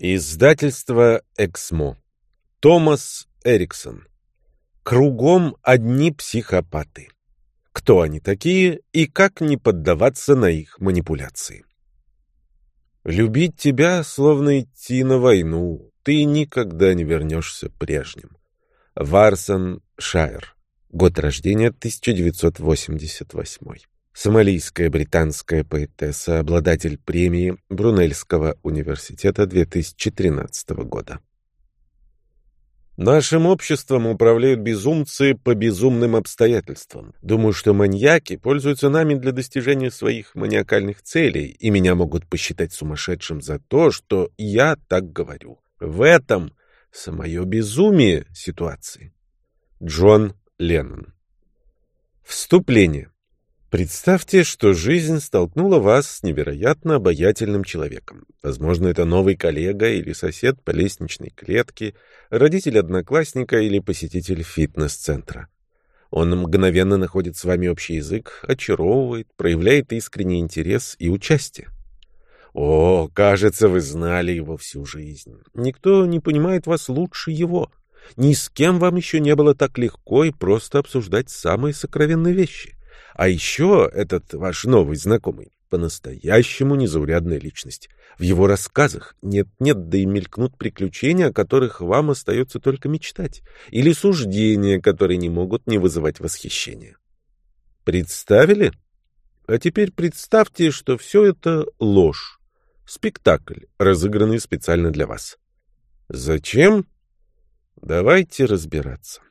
Издательство «Эксмо». Томас Эриксон. Кругом одни психопаты. Кто они такие и как не поддаваться на их манипуляции? Любить тебя, словно идти на войну, ты никогда не вернешься прежним. Варсон Шайер. Год рождения 1988. Сомалийская британская поэтесса, обладатель премии Брунельского университета 2013 года. Нашим обществом управляют безумцы по безумным обстоятельствам. Думаю, что маньяки пользуются нами для достижения своих маниакальных целей, и меня могут посчитать сумасшедшим за то, что я так говорю. В этом самое безумие ситуации. Джон Леннон. Вступление. Представьте, что жизнь столкнула вас с невероятно обаятельным человеком. Возможно, это новый коллега или сосед по лестничной клетке, родитель одноклассника или посетитель фитнес-центра. Он мгновенно находит с вами общий язык, очаровывает, проявляет искренний интерес и участие. О, кажется, вы знали его всю жизнь. Никто не понимает вас лучше его. Ни с кем вам еще не было так легко и просто обсуждать самые сокровенные вещи. А еще этот ваш новый знакомый по-настоящему незаурядная личность. В его рассказах нет-нет, да и мелькнут приключения, о которых вам остается только мечтать, или суждения, которые не могут не вызывать восхищения. Представили? А теперь представьте, что все это ложь. Спектакль, разыгранный специально для вас. Зачем? Давайте разбираться.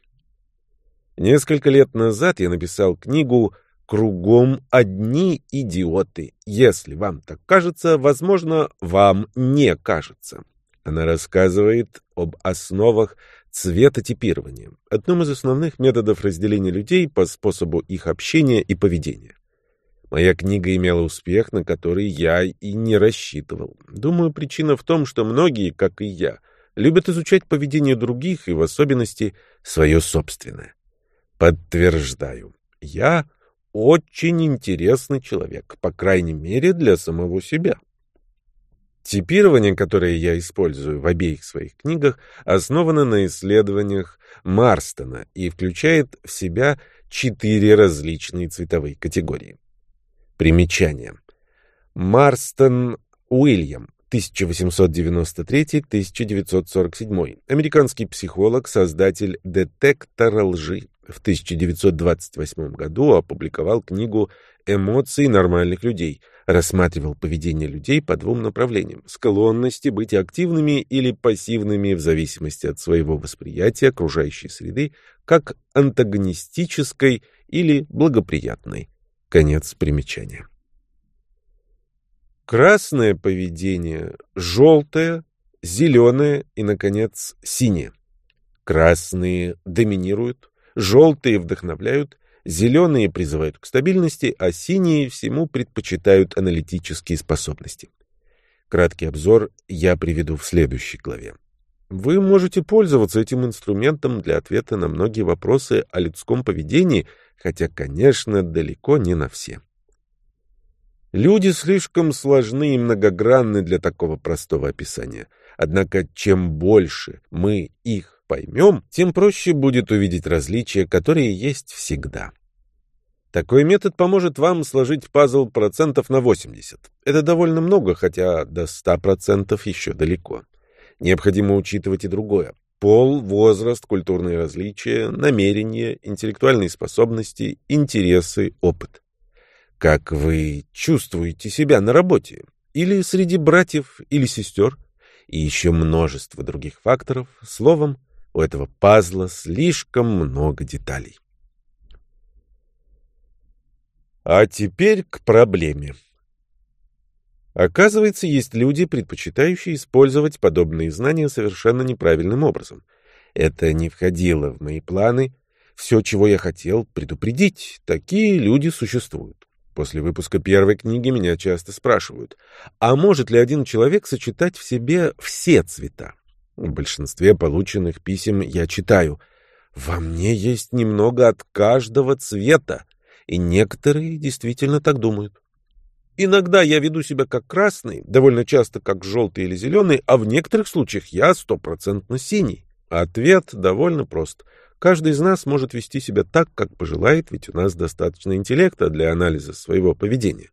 Несколько лет назад я написал книгу Кругом одни идиоты. Если вам так кажется, возможно, вам не кажется. Она рассказывает об основах цветотипирования, одном из основных методов разделения людей по способу их общения и поведения. Моя книга имела успех, на который я и не рассчитывал. Думаю, причина в том, что многие, как и я, любят изучать поведение других и в особенности свое собственное. Подтверждаю, я очень интересный человек, по крайней мере, для самого себя. Типирование, которое я использую в обеих своих книгах, основано на исследованиях Марстона и включает в себя четыре различные цветовые категории. Примечание. Марстон Уильям, 1893-1947. Американский психолог, создатель детектора лжи. В 1928 году опубликовал книгу «Эмоции нормальных людей», рассматривал поведение людей по двум направлениям – склонности быть активными или пассивными в зависимости от своего восприятия окружающей среды, как антагонистической или благоприятной. Конец примечания. Красное поведение, желтое, зеленое и, наконец, синее. Красные доминируют, желтые вдохновляют, зеленые призывают к стабильности, а синие всему предпочитают аналитические способности. Краткий обзор я приведу в следующей главе. Вы можете пользоваться этим инструментом для ответа на многие вопросы о людском поведении, хотя, конечно, далеко не на все. Люди слишком сложны и многогранны для такого простого описания. Однако чем больше мы их поймем, тем проще будет увидеть различия, которые есть всегда. Такой метод поможет вам сложить пазл процентов на 80. Это довольно много, хотя до 100% еще далеко. Необходимо учитывать и другое. Пол, возраст, культурные различия, намерения, интеллектуальные способности, интересы, опыт. Как вы чувствуете себя на работе? Или среди братьев или сестер? И еще множество других факторов. Словом, у этого пазла слишком много деталей. А теперь к проблеме. Оказывается, есть люди, предпочитающие использовать подобные знания совершенно неправильным образом. Это не входило в мои планы. Все, чего я хотел, предупредить. Такие люди существуют. После выпуска первой книги меня часто спрашивают, а может ли один человек сочетать в себе все цвета? В большинстве полученных писем я читаю «Во мне есть немного от каждого цвета», и некоторые действительно так думают. Иногда я веду себя как красный, довольно часто как желтый или зеленый, а в некоторых случаях я стопроцентно синий. Ответ довольно прост. Каждый из нас может вести себя так, как пожелает, ведь у нас достаточно интеллекта для анализа своего поведения.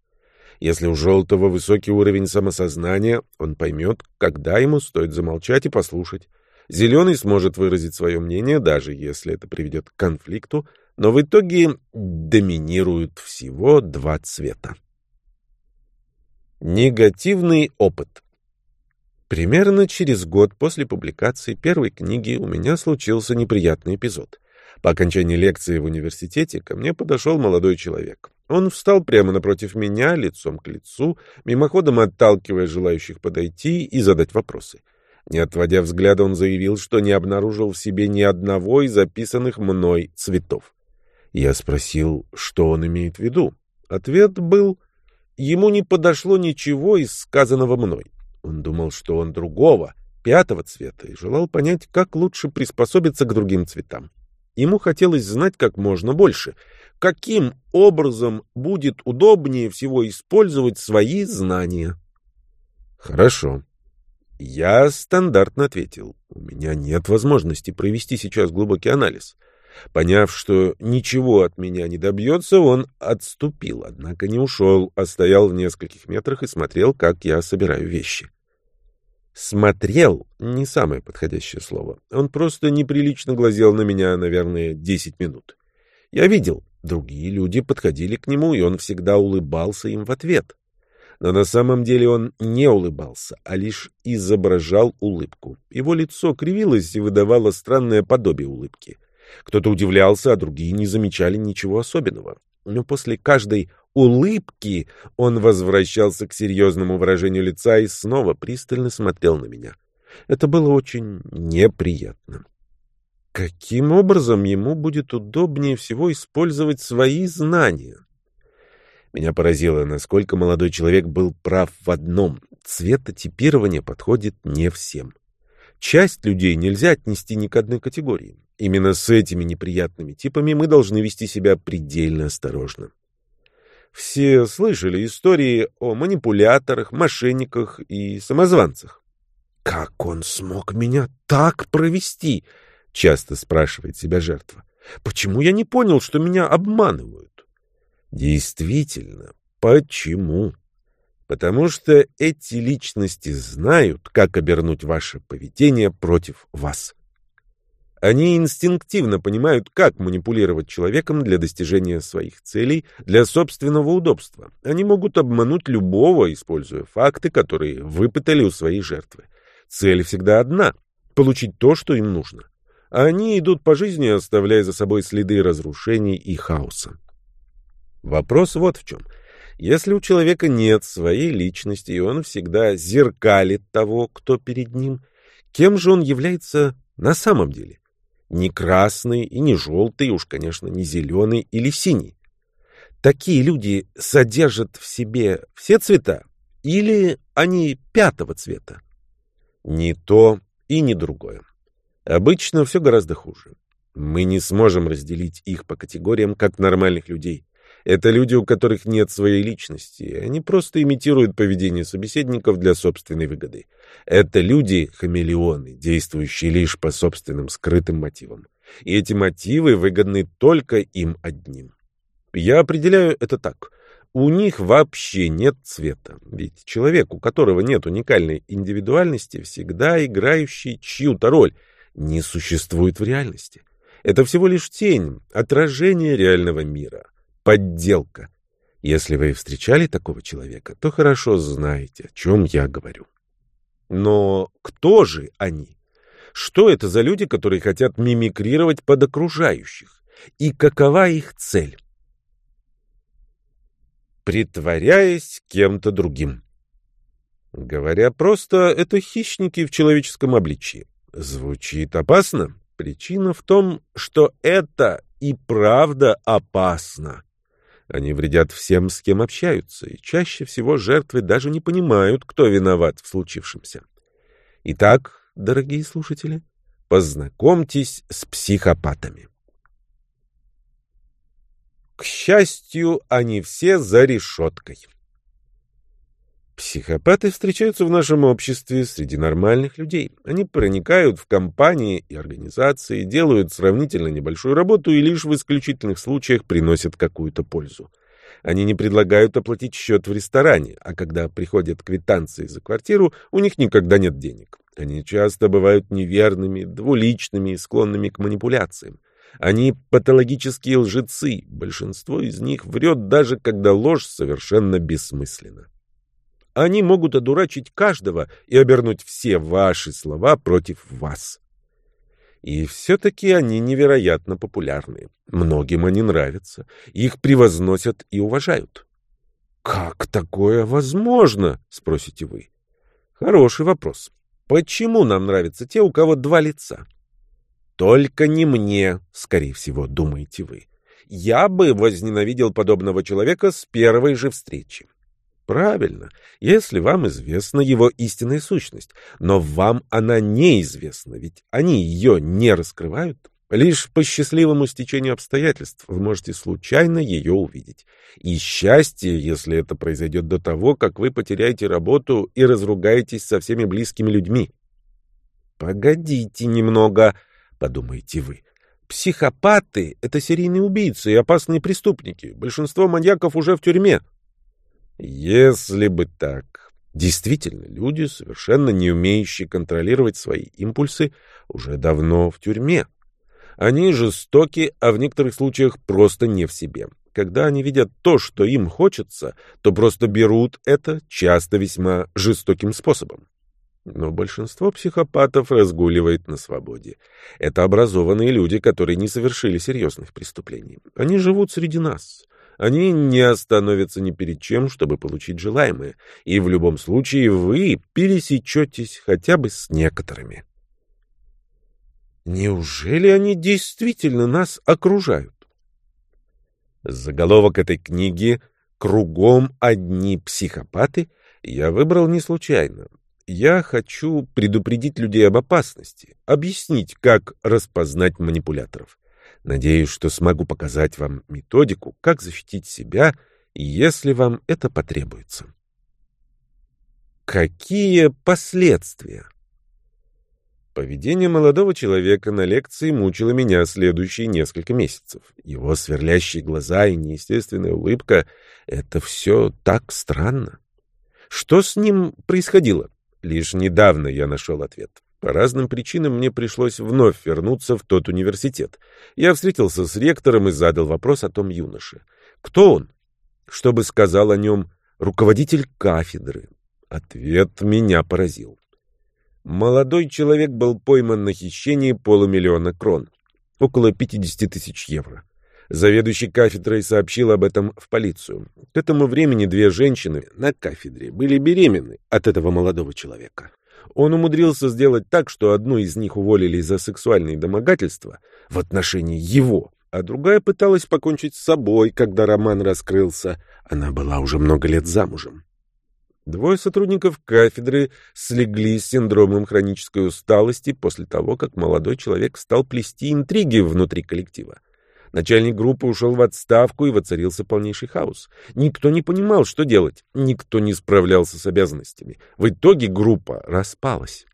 Если у желтого высокий уровень самосознания, он поймет, когда ему стоит замолчать и послушать. Зеленый сможет выразить свое мнение, даже если это приведет к конфликту, но в итоге доминируют всего два цвета. Негативный опыт Примерно через год после публикации первой книги у меня случился неприятный эпизод. По окончании лекции в университете ко мне подошел молодой человек. Он встал прямо напротив меня, лицом к лицу, мимоходом отталкивая желающих подойти и задать вопросы. Не отводя взгляда, он заявил, что не обнаружил в себе ни одного из записанных мной цветов. Я спросил, что он имеет в виду. Ответ был, ему не подошло ничего из сказанного мной. Он думал, что он другого, пятого цвета, и желал понять, как лучше приспособиться к другим цветам. Ему хотелось знать как можно больше, каким образом будет удобнее всего использовать свои знания. Хорошо. Я стандартно ответил. У меня нет возможности провести сейчас глубокий анализ. Поняв, что ничего от меня не добьется, он отступил, однако не ушел, а стоял в нескольких метрах и смотрел, как я собираю вещи. Смотрел — не самое подходящее слово. Он просто неприлично глазел на меня, наверное, десять минут. Я видел, другие люди подходили к нему, и он всегда улыбался им в ответ. Но на самом деле он не улыбался, а лишь изображал улыбку. Его лицо кривилось и выдавало странное подобие улыбки. Кто-то удивлялся, а другие не замечали ничего особенного. Но после каждой улыбки он возвращался к серьезному выражению лица и снова пристально смотрел на меня. Это было очень неприятно. Каким образом ему будет удобнее всего использовать свои знания? Меня поразило, насколько молодой человек был прав в одном. Цветотипирование подходит не всем. Часть людей нельзя отнести ни к одной категории. Именно с этими неприятными типами мы должны вести себя предельно осторожно. Все слышали истории о манипуляторах, мошенниках и самозванцах. «Как он смог меня так провести?» — часто спрашивает себя жертва. «Почему я не понял, что меня обманывают?» Действительно, почему? Потому что эти личности знают, как обернуть ваше поведение против вас. Они инстинктивно понимают, как манипулировать человеком для достижения своих целей, для собственного удобства. Они могут обмануть любого, используя факты, которые выпытали у своей жертвы. Цель всегда одна — получить то, что им нужно. Они идут по жизни, оставляя за собой следы разрушений и хаоса. Вопрос вот в чем. Если у человека нет своей личности, и он всегда зеркалит того, кто перед ним, кем же он является на самом деле? Не красный и не желтый, уж, конечно, не зеленый или синий. Такие люди содержат в себе все цвета или они пятого цвета? Не то и не другое. Обычно все гораздо хуже. Мы не сможем разделить их по категориям, как нормальных людей. Это люди, у которых нет своей личности. Они просто имитируют поведение собеседников для собственной выгоды. Это люди-хамелеоны, действующие лишь по собственным скрытым мотивам. И эти мотивы выгодны только им одним. Я определяю это так. У них вообще нет цвета. Ведь человек, у которого нет уникальной индивидуальности, всегда играющий чью-то роль, не существует в реальности. Это всего лишь тень, отражение реального мира подделка. Если вы встречали такого человека, то хорошо знаете, о чем я говорю. Но кто же они? Что это за люди, которые хотят мимикрировать под окружающих? И какова их цель? Притворяясь кем-то другим. Говоря просто, это хищники в человеческом обличии. Звучит опасно. Причина в том, что это и правда опасно. Они вредят всем, с кем общаются, и чаще всего жертвы даже не понимают, кто виноват в случившемся. Итак, дорогие слушатели, познакомьтесь с психопатами. К счастью, они все за решеткой. Психопаты встречаются в нашем обществе среди нормальных людей. Они проникают в компании и организации, делают сравнительно небольшую работу и лишь в исключительных случаях приносят какую-то пользу. Они не предлагают оплатить счет в ресторане, а когда приходят квитанции за квартиру, у них никогда нет денег. Они часто бывают неверными, двуличными и склонными к манипуляциям. Они патологические лжецы, большинство из них врет даже когда ложь совершенно бессмысленна. Они могут одурачить каждого и обернуть все ваши слова против вас. И все-таки они невероятно популярны. Многим они нравятся. Их превозносят и уважают. «Как такое возможно?» — спросите вы. Хороший вопрос. Почему нам нравятся те, у кого два лица? Только не мне, скорее всего, думаете вы. Я бы возненавидел подобного человека с первой же встречи. Правильно, если вам известна его истинная сущность, но вам она неизвестна, ведь они ее не раскрывают. Лишь по счастливому стечению обстоятельств вы можете случайно ее увидеть. И счастье, если это произойдет до того, как вы потеряете работу и разругаетесь со всеми близкими людьми. «Погодите немного», — подумаете вы. «Психопаты — это серийные убийцы и опасные преступники. Большинство маньяков уже в тюрьме». Если бы так. Действительно, люди, совершенно не умеющие контролировать свои импульсы, уже давно в тюрьме. Они жестоки, а в некоторых случаях просто не в себе. Когда они видят то, что им хочется, то просто берут это часто весьма жестоким способом. Но большинство психопатов разгуливает на свободе. Это образованные люди, которые не совершили серьезных преступлений. Они живут среди нас. Они не остановятся ни перед чем, чтобы получить желаемое, и в любом случае вы пересечетесь хотя бы с некоторыми. Неужели они действительно нас окружают? Заголовок этой книги «Кругом одни психопаты» я выбрал не случайно. Я хочу предупредить людей об опасности, объяснить, как распознать манипуляторов. Надеюсь, что смогу показать вам методику, как защитить себя, если вам это потребуется. Какие последствия? Поведение молодого человека на лекции мучило меня следующие несколько месяцев. Его сверлящие глаза и неестественная улыбка — это все так странно. Что с ним происходило? Лишь недавно я нашел ответ. По разным причинам мне пришлось вновь вернуться в тот университет. Я встретился с ректором и задал вопрос о том юноше. Кто он? Что бы сказал о нем руководитель кафедры? Ответ меня поразил. Молодой человек был пойман на хищении полумиллиона крон, около 50 тысяч евро. Заведующий кафедрой сообщил об этом в полицию. К этому времени две женщины на кафедре были беременны от этого молодого человека. Он умудрился сделать так, что одну из них уволили за сексуальные домогательства в отношении его, а другая пыталась покончить с собой, когда роман раскрылся. Она была уже много лет замужем. Двое сотрудников кафедры слегли с синдромом хронической усталости после того, как молодой человек стал плести интриги внутри коллектива. Начальник группы ушел в отставку, и воцарился полнейший хаос. Никто не понимал, что делать. Никто не справлялся с обязанностями. В итоге группа распалась.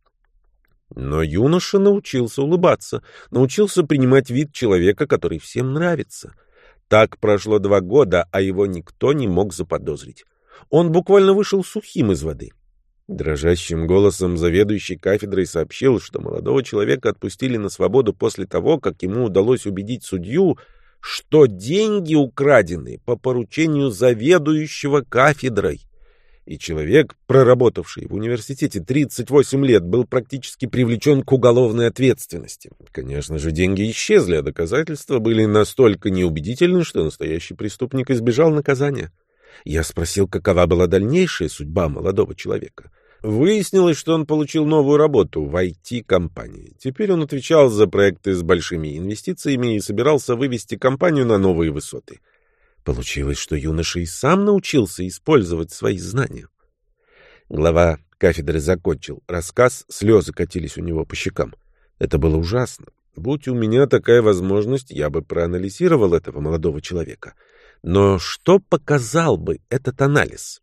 Но юноша научился улыбаться, научился принимать вид человека, который всем нравится. Так прошло два года, а его никто не мог заподозрить. Он буквально вышел сухим из воды. Дрожащим голосом заведующий кафедрой сообщил, что молодого человека отпустили на свободу после того, как ему удалось убедить судью, что деньги украдены по поручению заведующего кафедрой. И человек, проработавший в университете 38 лет, был практически привлечен к уголовной ответственности. Конечно же, деньги исчезли, а доказательства были настолько неубедительны, что настоящий преступник избежал наказания. Я спросил, какова была дальнейшая судьба молодого человека. Выяснилось, что он получил новую работу в IT-компании. Теперь он отвечал за проекты с большими инвестициями и собирался вывести компанию на новые высоты. Получилось, что юноша и сам научился использовать свои знания. Глава кафедры закончил. Рассказ, слезы катились у него по щекам. Это было ужасно. Будь у меня такая возможность, я бы проанализировал этого молодого человека. Но что показал бы этот анализ?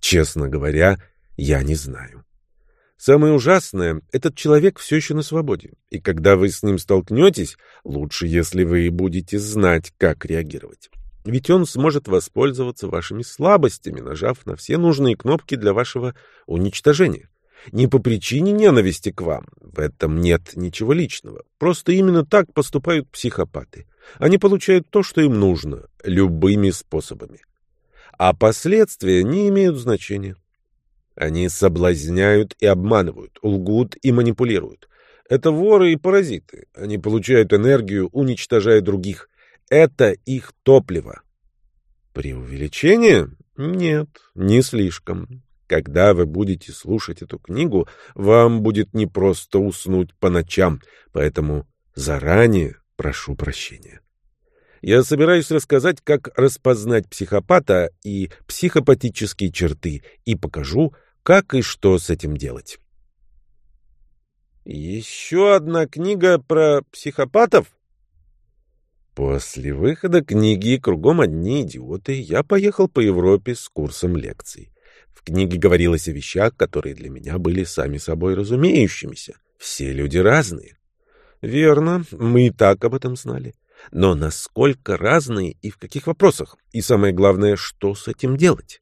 Честно говоря, я не знаю. Самое ужасное — этот человек все еще на свободе. И когда вы с ним столкнетесь, лучше, если вы будете знать, как реагировать. Ведь он сможет воспользоваться вашими слабостями, нажав на все нужные кнопки для вашего уничтожения. Не по причине ненависти к вам, в этом нет ничего личного. Просто именно так поступают психопаты. Они получают то, что им нужно, любыми способами. А последствия не имеют значения. Они соблазняют и обманывают, лгут и манипулируют. Это воры и паразиты. Они получают энергию, уничтожая других. Это их топливо. Преувеличение? Нет, не слишком. Когда вы будете слушать эту книгу, вам будет непросто уснуть по ночам, поэтому заранее прошу прощения. Я собираюсь рассказать, как распознать психопата и психопатические черты, и покажу, как и что с этим делать. Еще одна книга про психопатов? После выхода книги «Кругом одни идиоты» я поехал по Европе с курсом лекций. В книге говорилось о вещах, которые для меня были сами собой разумеющимися. Все люди разные. Верно, мы и так об этом знали. Но насколько разные и в каких вопросах? И самое главное, что с этим делать?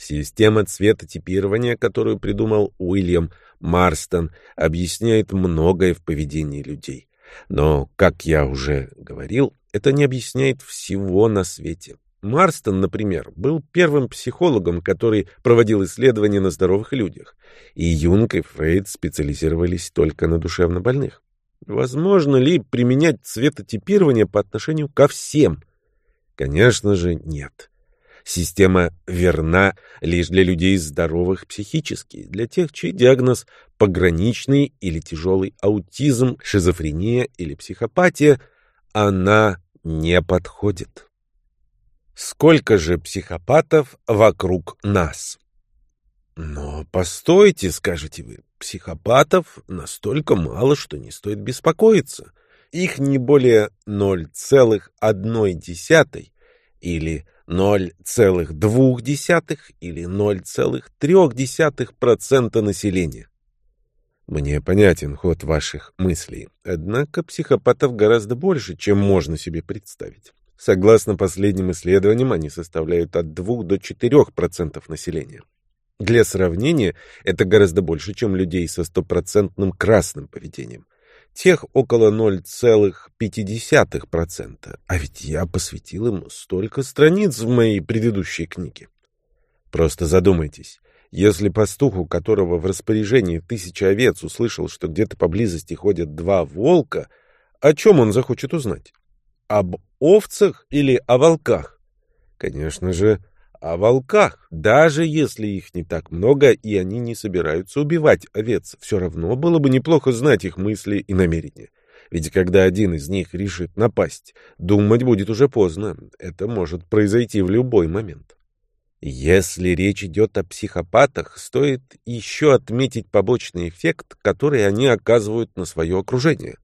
Система цветотипирования, которую придумал Уильям Марстон, объясняет многое в поведении людей. Но, как я уже говорил, это не объясняет всего на свете. Марстон, например, был первым психологом, который проводил исследования на здоровых людях. И Юнг и Фрейд специализировались только на душевнобольных. Возможно ли применять цветотипирование по отношению ко всем? Конечно же, нет. Система верна лишь для людей здоровых психически, для тех, чей диагноз пограничный или тяжелый аутизм, шизофрения или психопатия, она не подходит. Сколько же психопатов вокруг нас? Но постойте, скажете вы, психопатов настолько мало, что не стоит беспокоиться. Их не более 0,1 или 0,2 или 0,3% населения. Мне понятен ход ваших мыслей, однако психопатов гораздо больше, чем можно себе представить. Согласно последним исследованиям, они составляют от 2 до 4% населения. Для сравнения, это гораздо больше, чем людей со стопроцентным красным поведением тех около 0,5%, а ведь я посвятил им столько страниц в моей предыдущей книге. Просто задумайтесь, если пастух, у которого в распоряжении тысяча овец, услышал, что где-то поблизости ходят два волка, о чем он захочет узнать? Об овцах или о волках? Конечно же, о волках. Даже если их не так много, и они не собираются убивать овец, все равно было бы неплохо знать их мысли и намерения. Ведь когда один из них решит напасть, думать будет уже поздно. Это может произойти в любой момент. Если речь идет о психопатах, стоит еще отметить побочный эффект, который они оказывают на свое окружение.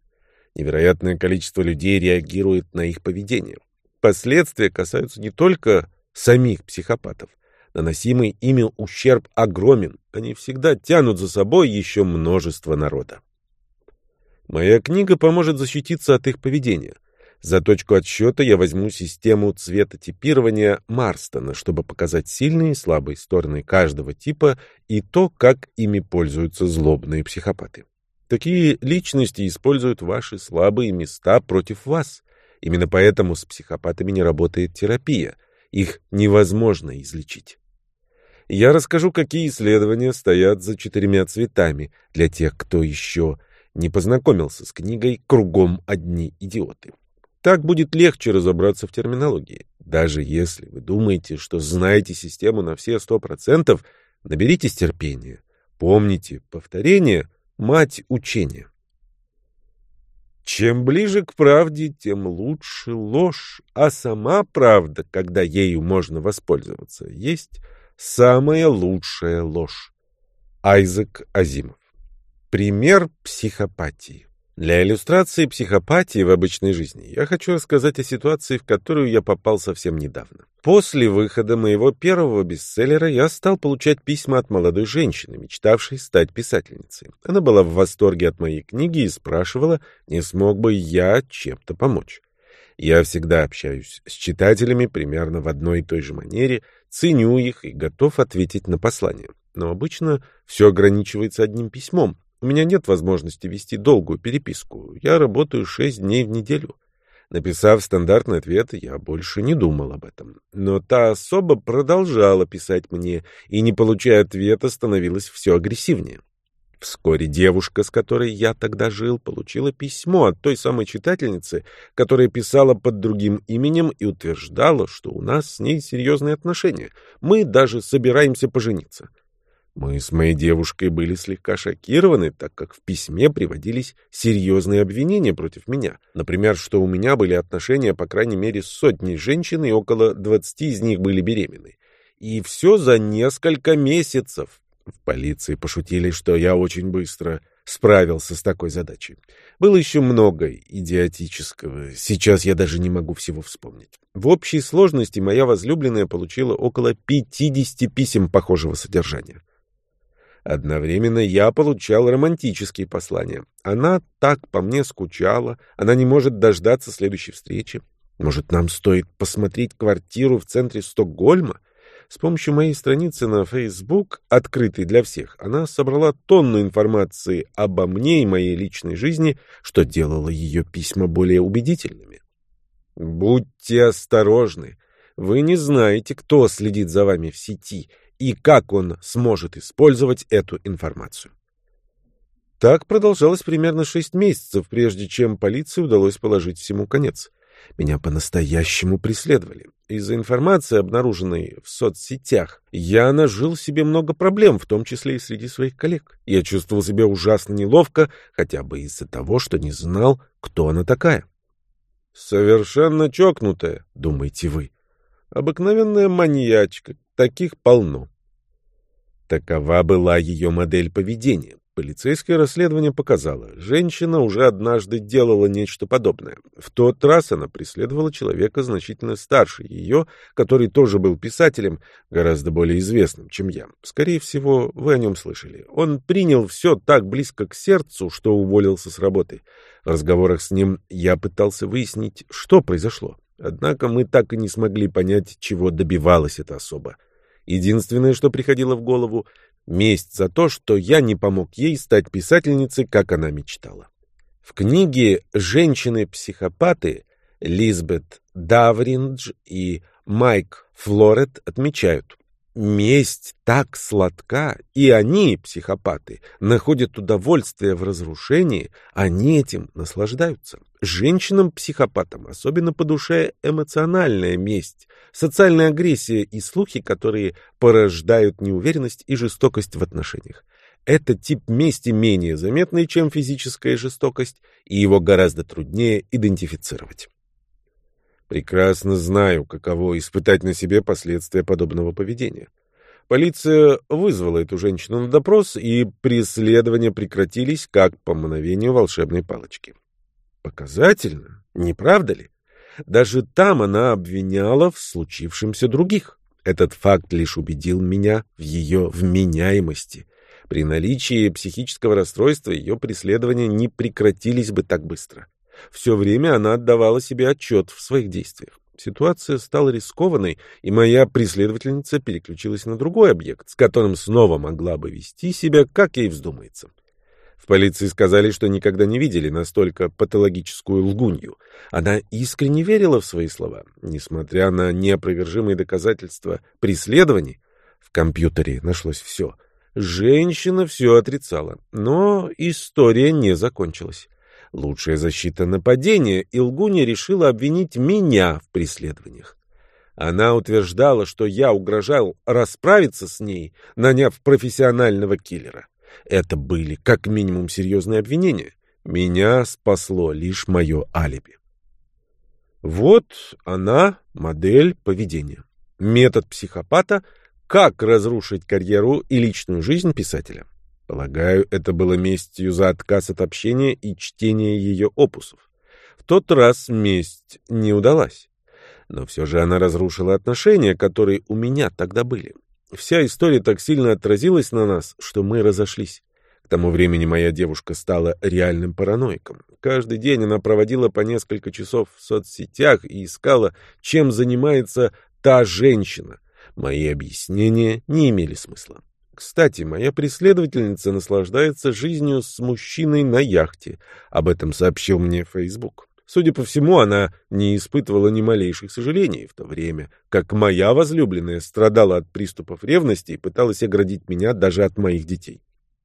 Невероятное количество людей реагирует на их поведение. Последствия касаются не только самих психопатов. Наносимый ими ущерб огромен, они всегда тянут за собой еще множество народа. Моя книга поможет защититься от их поведения. За точку отсчета я возьму систему цветотипирования Марстона, чтобы показать сильные и слабые стороны каждого типа и то, как ими пользуются злобные психопаты. Такие личности используют ваши слабые места против вас. Именно поэтому с психопатами не работает терапия. Их невозможно излечить. Я расскажу, какие исследования стоят за четырьмя цветами для тех, кто еще не познакомился с книгой «Кругом одни идиоты». Так будет легче разобраться в терминологии. Даже если вы думаете, что знаете систему на все сто процентов, наберитесь терпения. Помните, повторение — мать учения. Чем ближе к правде, тем лучше ложь, а сама правда, когда ею можно воспользоваться, есть самая лучшая ложь. Айзек Азимов. Пример психопатии. Для иллюстрации психопатии в обычной жизни я хочу рассказать о ситуации, в которую я попал совсем недавно. После выхода моего первого бестселлера я стал получать письма от молодой женщины, мечтавшей стать писательницей. Она была в восторге от моей книги и спрашивала, не смог бы я чем-то помочь. Я всегда общаюсь с читателями примерно в одной и той же манере, ценю их и готов ответить на послание. Но обычно все ограничивается одним письмом, у меня нет возможности вести долгую переписку. Я работаю шесть дней в неделю. Написав стандартный ответ, я больше не думал об этом. Но та особа продолжала писать мне, и, не получая ответа, становилась все агрессивнее. Вскоре девушка, с которой я тогда жил, получила письмо от той самой читательницы, которая писала под другим именем и утверждала, что у нас с ней серьезные отношения. Мы даже собираемся пожениться. Мы с моей девушкой были слегка шокированы, так как в письме приводились серьезные обвинения против меня. Например, что у меня были отношения по крайней мере с сотней женщин, и около двадцати из них были беременны. И все за несколько месяцев. В полиции пошутили, что я очень быстро справился с такой задачей. Было еще много идиотического. Сейчас я даже не могу всего вспомнить. В общей сложности моя возлюбленная получила около 50 писем похожего содержания. Одновременно я получал романтические послания. Она так по мне скучала, она не может дождаться следующей встречи. Может, нам стоит посмотреть квартиру в центре Стокгольма? С помощью моей страницы на Facebook, открытой для всех, она собрала тонну информации обо мне и моей личной жизни, что делало ее письма более убедительными. Будьте осторожны. Вы не знаете, кто следит за вами в сети — и как он сможет использовать эту информацию. Так продолжалось примерно шесть месяцев, прежде чем полиции удалось положить всему конец. Меня по-настоящему преследовали. Из-за информации, обнаруженной в соцсетях, я нажил себе много проблем, в том числе и среди своих коллег. Я чувствовал себя ужасно неловко, хотя бы из-за того, что не знал, кто она такая. «Совершенно чокнутая», — думаете вы. «Обыкновенная маньячка, Таких полно. Такова была ее модель поведения. Полицейское расследование показало, женщина уже однажды делала нечто подобное. В тот раз она преследовала человека значительно старше ее, который тоже был писателем, гораздо более известным, чем я. Скорее всего, вы о нем слышали. Он принял все так близко к сердцу, что уволился с работы. В разговорах с ним я пытался выяснить, что произошло. Однако мы так и не смогли понять, чего добивалась эта особа. Единственное, что приходило в голову — месть за то, что я не помог ей стать писательницей, как она мечтала. В книге «Женщины-психопаты» Лизбет Давриндж и Майк Флорет отмечают, Месть так сладка, и они, психопаты, находят удовольствие в разрушении, они этим наслаждаются. Женщинам-психопатам особенно по душе эмоциональная месть, социальная агрессия и слухи, которые порождают неуверенность и жестокость в отношениях. Этот тип мести менее заметный, чем физическая жестокость, и его гораздо труднее идентифицировать. Прекрасно знаю, каково испытать на себе последствия подобного поведения. Полиция вызвала эту женщину на допрос, и преследования прекратились, как по мановению волшебной палочки. Показательно, не правда ли? Даже там она обвиняла в случившемся других. Этот факт лишь убедил меня в ее вменяемости. При наличии психического расстройства ее преследования не прекратились бы так быстро. Все время она отдавала себе отчет в своих действиях. Ситуация стала рискованной, и моя преследовательница переключилась на другой объект, с которым снова могла бы вести себя, как ей вздумается. В полиции сказали, что никогда не видели настолько патологическую лгунью. Она искренне верила в свои слова, несмотря на неопровержимые доказательства преследований. В компьютере нашлось все. Женщина все отрицала, но история не закончилась. Лучшая защита нападения, и лгунья решила обвинить меня в преследованиях. Она утверждала, что я угрожал расправиться с ней, наняв профессионального киллера. Это были как минимум серьезные обвинения. Меня спасло лишь мое алиби. Вот она, модель поведения. Метод психопата — как разрушить карьеру и личную жизнь писателя. Полагаю, это было местью за отказ от общения и чтения ее опусов. В тот раз месть не удалась. Но все же она разрушила отношения, которые у меня тогда были. Вся история так сильно отразилась на нас, что мы разошлись. К тому времени моя девушка стала реальным параноиком. Каждый день она проводила по несколько часов в соцсетях и искала, чем занимается та женщина. Мои объяснения не имели смысла. Кстати, моя преследовательница наслаждается жизнью с мужчиной на яхте. Об этом сообщил мне Facebook. Судя по всему, она не испытывала ни малейших сожалений в то время, как моя возлюбленная страдала от приступов ревности и пыталась оградить меня даже от моих детей.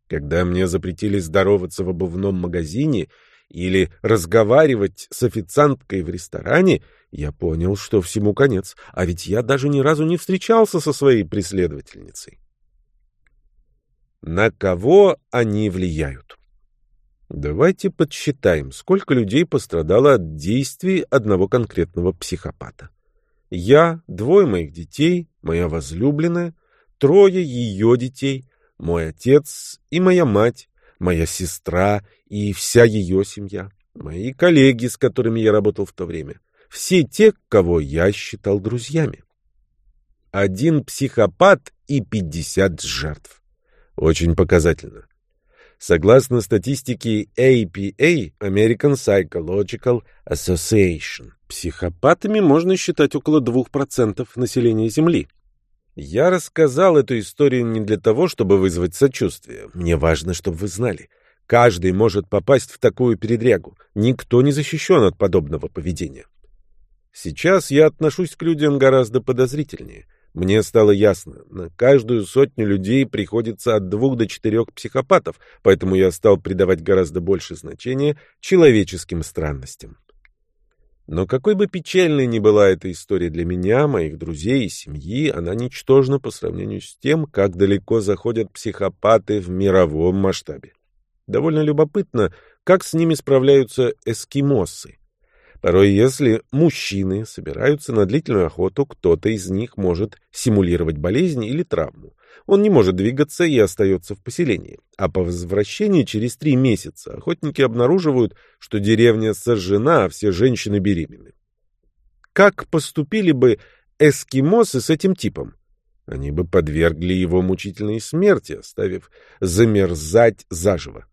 Когда мне запретили здороваться в обувном магазине или разговаривать с официанткой в ресторане, я понял, что всему конец, а ведь я даже ни разу не встречался со своей преследовательницей. На кого они влияют? Давайте подсчитаем, сколько людей пострадало от действий одного конкретного психопата. Я, двое моих детей, моя возлюбленная, трое ее детей, мой отец и моя мать, моя сестра и вся ее семья, мои коллеги, с которыми я работал в то время, все те, кого я считал друзьями. Один психопат и пятьдесят жертв. Очень показательно. Согласно статистике APA, American Psychological Association, психопатами можно считать около 2% населения Земли. Я рассказал эту историю не для того, чтобы вызвать сочувствие. Мне важно, чтобы вы знали. Каждый может попасть в такую передрягу. Никто не защищен от подобного поведения. Сейчас я отношусь к людям гораздо подозрительнее. Мне стало ясно, на каждую сотню людей приходится от двух до четырех психопатов, поэтому я стал придавать гораздо больше значения человеческим странностям. Но какой бы печальной ни была эта история для меня, моих друзей и семьи, она ничтожна по сравнению с тем, как далеко заходят психопаты в мировом масштабе. Довольно любопытно, как с ними справляются эскимосы. Порой, если мужчины собираются на длительную охоту, кто-то из них может симулировать болезнь или травму. Он не может двигаться и остается в поселении. А по возвращении через три месяца охотники обнаруживают, что деревня сожжена, а все женщины беременны. Как поступили бы эскимосы с этим типом? Они бы подвергли его мучительной смерти, оставив замерзать заживо.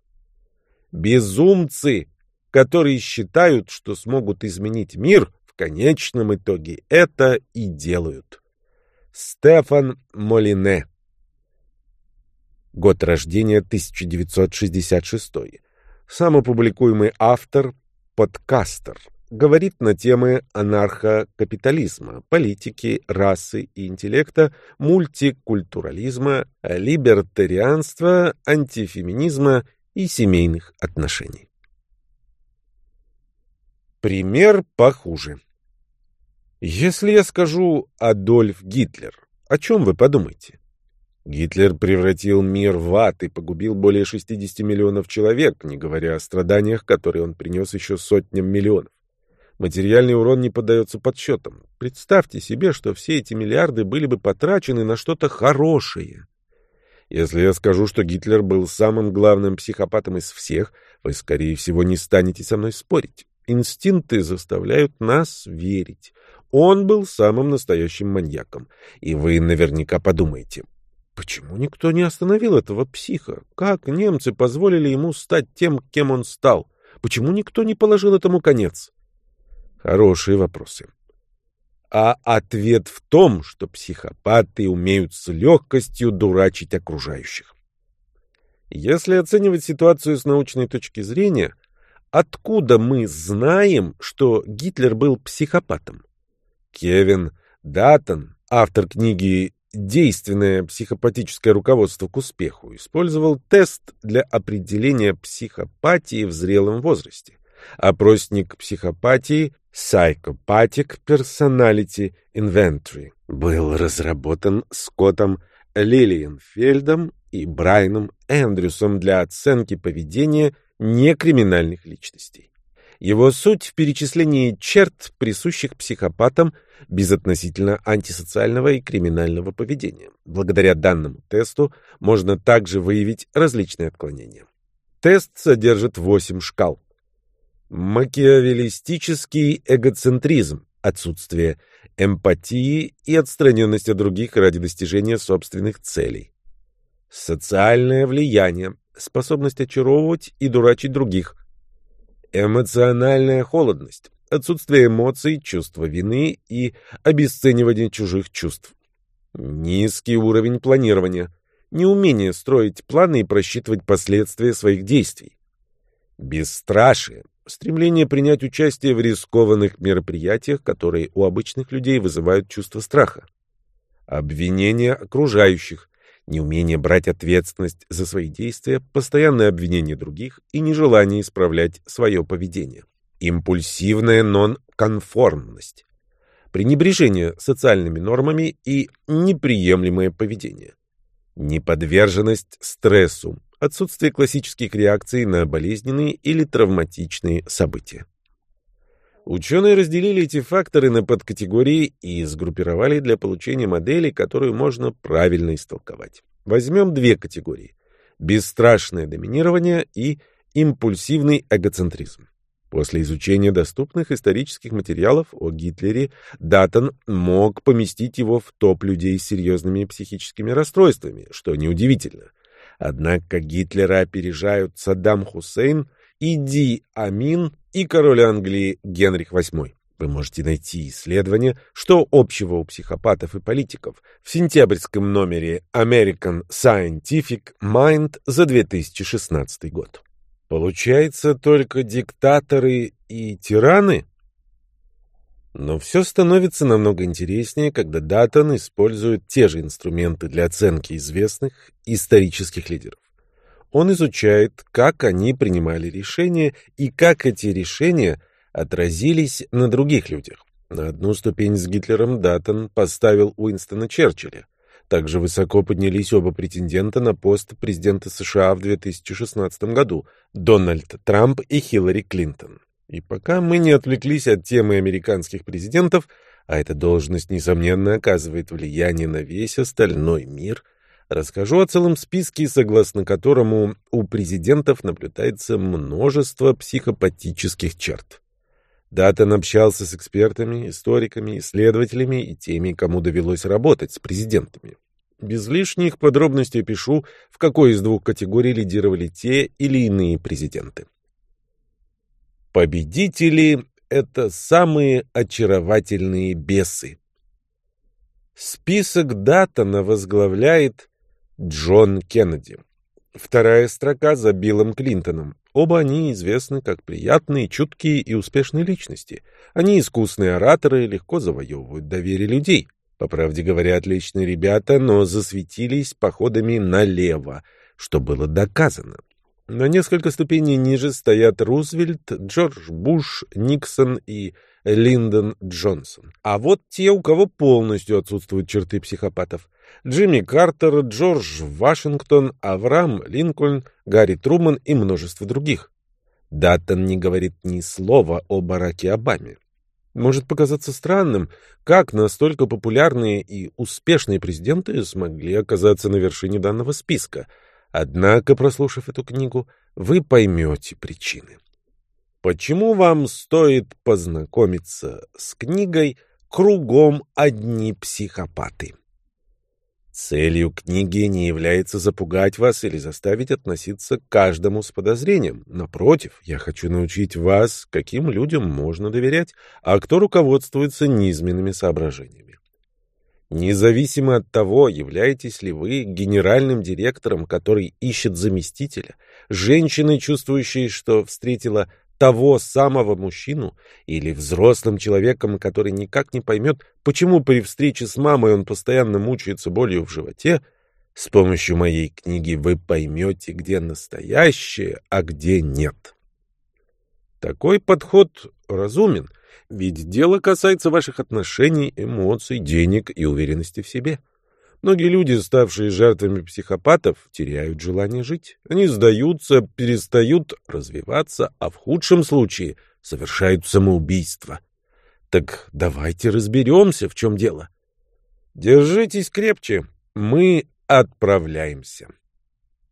Безумцы которые считают, что смогут изменить мир, в конечном итоге это и делают. Стефан Молине Год рождения 1966. Самопубликуемый автор, подкастер. Говорит на темы анархокапитализма, политики, расы и интеллекта, мультикультурализма, либертарианства, антифеминизма и семейных отношений. Пример похуже. Если я скажу «Адольф Гитлер», о чем вы подумаете? Гитлер превратил мир в ад и погубил более 60 миллионов человек, не говоря о страданиях, которые он принес еще сотням миллионов. Материальный урон не поддается подсчетам. Представьте себе, что все эти миллиарды были бы потрачены на что-то хорошее. Если я скажу, что Гитлер был самым главным психопатом из всех, вы, скорее всего, не станете со мной спорить. Инстинкты заставляют нас верить. Он был самым настоящим маньяком. И вы наверняка подумаете, почему никто не остановил этого психа? Как немцы позволили ему стать тем, кем он стал? Почему никто не положил этому конец? Хорошие вопросы. А ответ в том, что психопаты умеют с легкостью дурачить окружающих. Если оценивать ситуацию с научной точки зрения – Откуда мы знаем, что Гитлер был психопатом? Кевин Даттон, автор книги «Действенное психопатическое руководство к успеху», использовал тест для определения психопатии в зрелом возрасте. Опросник психопатии Psychopathic Personality Inventory был разработан Скоттом Лилиенфельдом и Брайаном Эндрюсом для оценки поведения некриминальных личностей. Его суть в перечислении черт, присущих психопатам, безотносительно антисоциального и криминального поведения. Благодаря данному тесту можно также выявить различные отклонения. Тест содержит 8 шкал. Макиавеллистический эгоцентризм, отсутствие эмпатии и отстраненность от других ради достижения собственных целей. Социальное влияние, способность очаровывать и дурачить других. Эмоциональная холодность, отсутствие эмоций, чувство вины и обесценивание чужих чувств. Низкий уровень планирования, неумение строить планы и просчитывать последствия своих действий. Бесстрашие, стремление принять участие в рискованных мероприятиях, которые у обычных людей вызывают чувство страха. Обвинение окружающих, неумение брать ответственность за свои действия, постоянное обвинение других и нежелание исправлять свое поведение. Импульсивная нонконформность, пренебрежение социальными нормами и неприемлемое поведение. Неподверженность стрессу, отсутствие классических реакций на болезненные или травматичные события. Ученые разделили эти факторы на подкатегории и сгруппировали для получения модели, которую можно правильно истолковать. Возьмем две категории – бесстрашное доминирование и импульсивный эгоцентризм. После изучения доступных исторических материалов о Гитлере Даттон мог поместить его в топ людей с серьезными психическими расстройствами, что неудивительно. Однако Гитлера опережают Саддам Хусейн, Иди Амин и король Англии Генрих VIII. Вы можете найти исследование, что общего у психопатов и политиков в сентябрьском номере American Scientific Mind за 2016 год. Получается, только диктаторы и тираны? Но все становится намного интереснее, когда Даттон использует те же инструменты для оценки известных исторических лидеров. Он изучает, как они принимали решения и как эти решения отразились на других людях. На одну ступень с Гитлером Даттон поставил Уинстона Черчилля. Также высоко поднялись оба претендента на пост президента США в 2016 году – Дональд Трамп и Хиллари Клинтон. И пока мы не отвлеклись от темы американских президентов, а эта должность, несомненно, оказывает влияние на весь остальной мир, расскажу о целом списке, согласно которому у президентов наблюдается множество психопатических черт. Даттон общался с экспертами, историками, исследователями и теми, кому довелось работать с президентами. Без лишних подробностей пишу, в какой из двух категорий лидировали те или иные президенты. Победители — это самые очаровательные бесы. Список Даттона возглавляет Джон Кеннеди. Вторая строка за Биллом Клинтоном. Оба они известны как приятные, чуткие и успешные личности. Они искусные ораторы, легко завоевывают доверие людей. По правде говоря, отличные ребята, но засветились походами налево, что было доказано. На несколько ступеней ниже стоят Рузвельт, Джордж Буш, Никсон и Линдон Джонсон. А вот те, у кого полностью отсутствуют черты психопатов. Джимми Картер, Джордж Вашингтон, Авраам Линкольн, Гарри Труман и множество других. Даттон не говорит ни слова о Бараке Обаме. Может показаться странным, как настолько популярные и успешные президенты смогли оказаться на вершине данного списка – Однако, прослушав эту книгу, вы поймете причины. Почему вам стоит познакомиться с книгой «Кругом одни психопаты»? Целью книги не является запугать вас или заставить относиться к каждому с подозрением. Напротив, я хочу научить вас, каким людям можно доверять, а кто руководствуется низменными соображениями. Независимо от того, являетесь ли вы генеральным директором, который ищет заместителя, женщиной, чувствующей, что встретила того самого мужчину, или взрослым человеком, который никак не поймет, почему при встрече с мамой он постоянно мучается болью в животе, с помощью моей книги вы поймете, где настоящее, а где нет. Такой подход разумен, ведь дело касается ваших отношений, эмоций, денег и уверенности в себе. Многие люди, ставшие жертвами психопатов, теряют желание жить. Они сдаются, перестают развиваться, а в худшем случае совершают самоубийство. Так давайте разберемся, в чем дело. Держитесь крепче. Мы отправляемся.